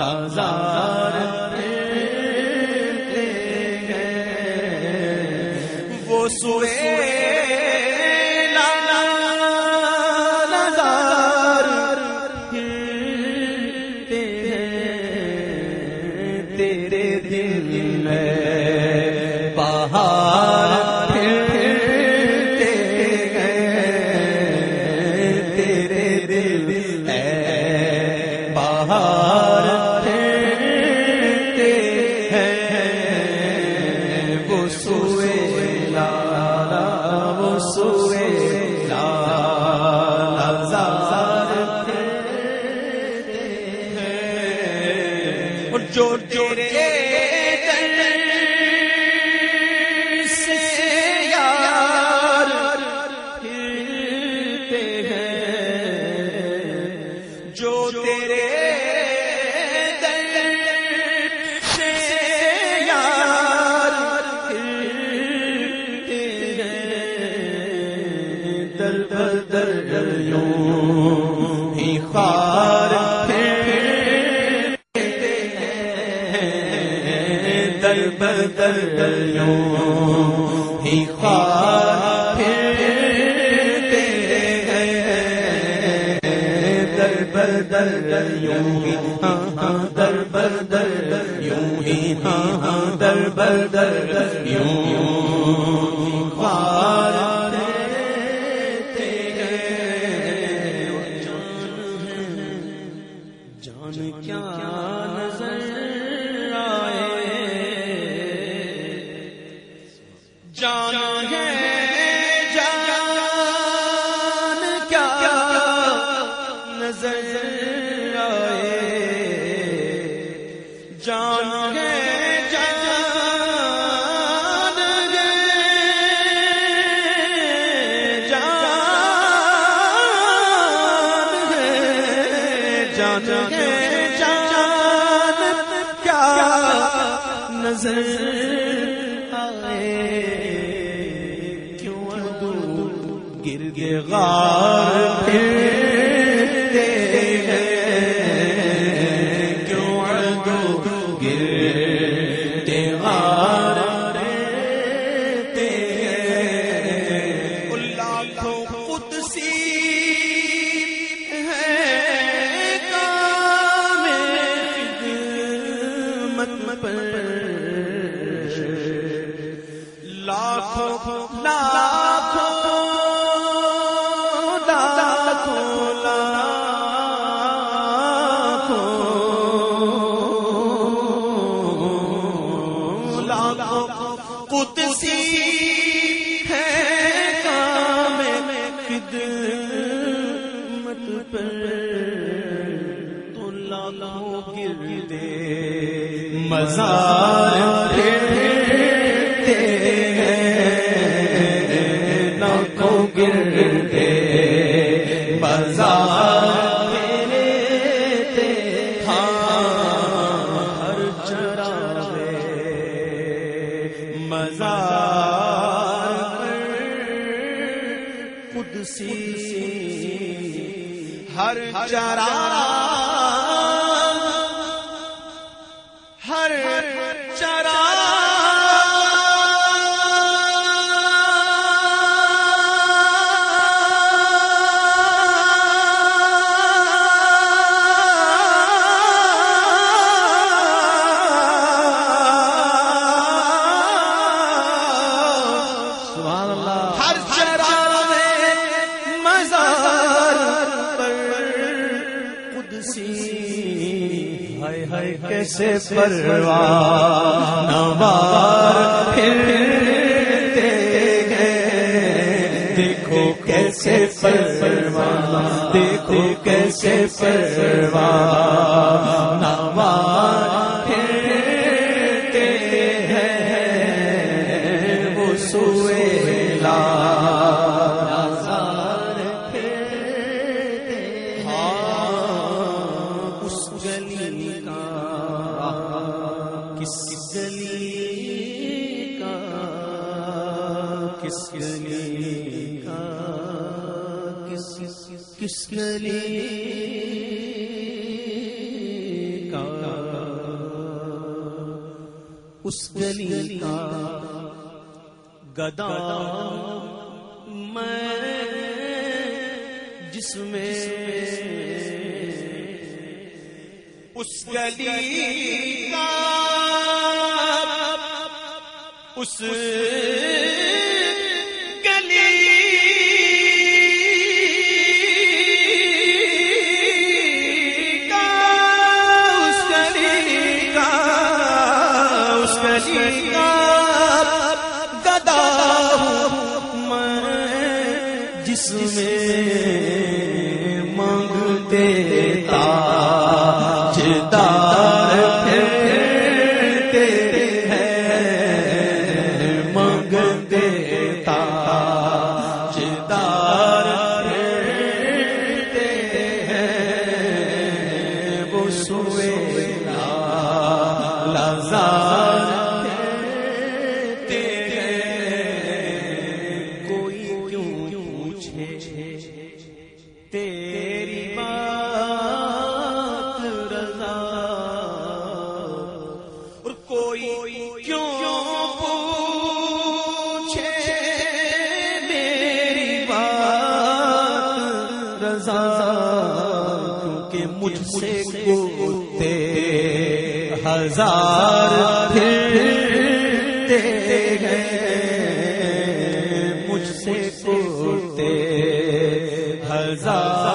ہزار وہ وہ تیرے دل میں پہاڑ وہ در بدر یوں ہی خار پھرتے ہیں۔ در بدر یوں ہی ہاں در بدر یوں ہی ہاں در بدر یوں خار جان کیا نظر آئے۔ جان ہے جان ہے جان ہے جان ہے جان کیا نظر آئے؟ کیوں گر گے غار قدسی ہے کام خدمت۔ پر تو لاکھوں گردے مزار پھرتے ہیں۔ لاکھوں گردے مزار ہر مزار قدسی ہر چرا کیسے پروان نوار پھرتے گئے دیکھو کیسے پروان دیکھو کیسے پروان نوار پھرتے ہیں۔ وہ سوئے لا کس گلی کا، کس گلی کا، کس گلی کا، اس گلی کا گدا میں جس میں اس گلی کا اس گلی کا اس گلی کا اس گلی وہ لازار کوئی کیوں پوچھے مجھ سے گوتے ہزار پھرتے ہیں۔ مجھ سے گوتے ہزار